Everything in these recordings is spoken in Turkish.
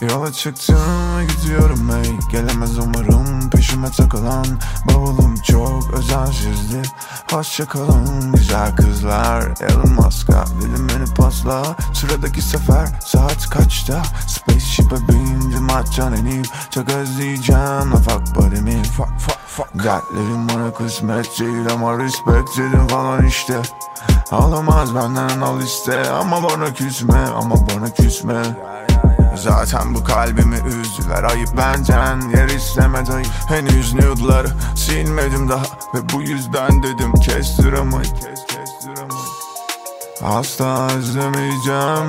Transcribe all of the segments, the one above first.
Yola çıktım ve gidiyorum ey. Gelemez umarım. Peşime takılan Bavulum çok özensizdi Hoşça kalın güzel kızlar. Elon Musk'a dilim beni pasla. Sıradaki sefer saat kaçta? Spaceship'e bindim açcan ineyim Çok özleyeceğim la fuck body'mi Fuck fuck fuck. Dertlerim bana kısmet değil ama respect dedim falan işte Alamaz benden al iste Ama bana küsme ama bana küsme. Zaten bu kalbimi üzdüler. Ayıp benden yer istemedi ayıp Henüz nude'ları silmedim daha. Ve bu yüzden dedim kes, kestiramayı Asla özlemeyeceğim.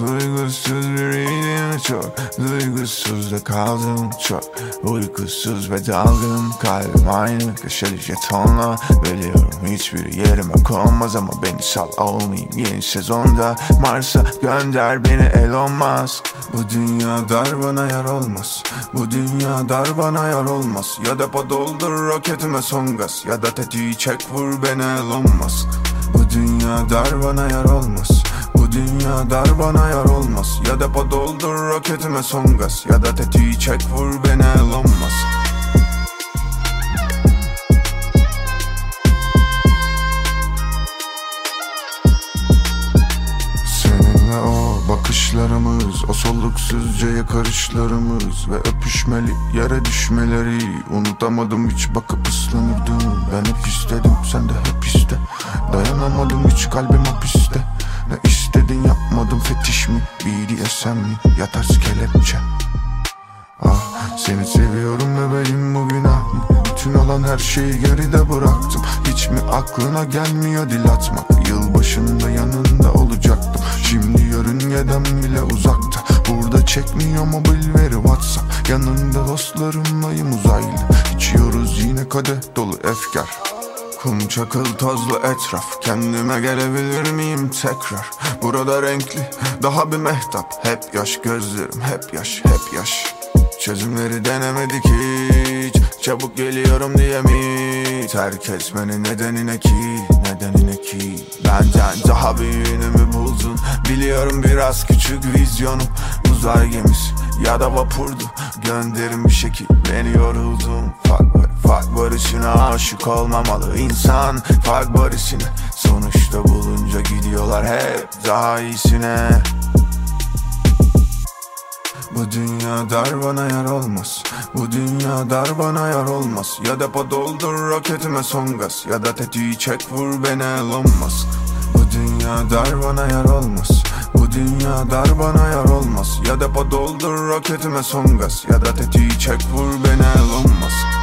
Duygusuz biriydim çok. Duygusuz da kaldım çok. Uykusuz ve dalgın Kalbim aynı köşeli jetonla. Biliyorum hiçbir yerime konmaz Ama beni sal olmayayım. Yeni sezonda Mars'a gönder beni Elon Musk. Bu dünya dar bana yar olmaz. Bu dünya dar bana yar olmaz. Ya depo doldur roketime son gaz. Ya da tetiği çek vur beni Elon Musk bu dünya dar bana yar olmaz. Bu dünya dar bana yar olmaz. Ya depo doldur roketime son gaz. Ya da tetiği çek vur beni Elon Musk bakışlarımız O soluksuzca yakarışlarımız Ve öpüşmeli yere düşmeleri. Unutamadım hiç bakıp ıslanırdım. Ben hep istedim sen de hep iste. Dayanamadım hiç kalbim hapiste Ne istedin yapmadım fetiş mi? BDSM mi? Ya kelepçe. Ah seni seviyorum bebeğim bu günah mı? Bütün olan her şeyi geride bıraktım. Hiç mi aklına gelmiyor dil atmak? Yılbaşında yanında olacaktım. Şimdi yörüngeden bile uzakta. Burada çekmiyor mobil veri whatsapp. Yanında dostlarımlayım uzaylı. İçiyoruz yine kadeh dolu efkar. Kum çakıl tozlu etraf. Kendime gelebilir miyim tekrar? Burada renkli daha bir mehtap. Hep yaş gözlerim hep yaş hep yaş Çözümleri denemedik hiç. Çabuk geliyorum diye mi? Terk etmenin nedenine ki Nedenine ki. Benden daha büyüğünü mü buldun? Biliyorum biraz küçük vizyonum. Uzay gemisi ya da vapurdu. Gönderin bir şekil beni yoruldum. Fuck buddy, fuck barışına aşık olmamalı insan. Fuck barışına Sonuçta bulunca gidiyorlar hep daha iyisine dünya dar bana yar olmaz. Bu dünya dar bana yar olmaz. Ya depo doldur roketime son gaz. Ya da tetiği çek vur beni Elon Musk. Bu dünya dar bana yar olmaz. Bu dünya dar bana yar olmaz. Ya depo doldur roketime son gaz. Ya da tetiği çek vur beni Elon Musk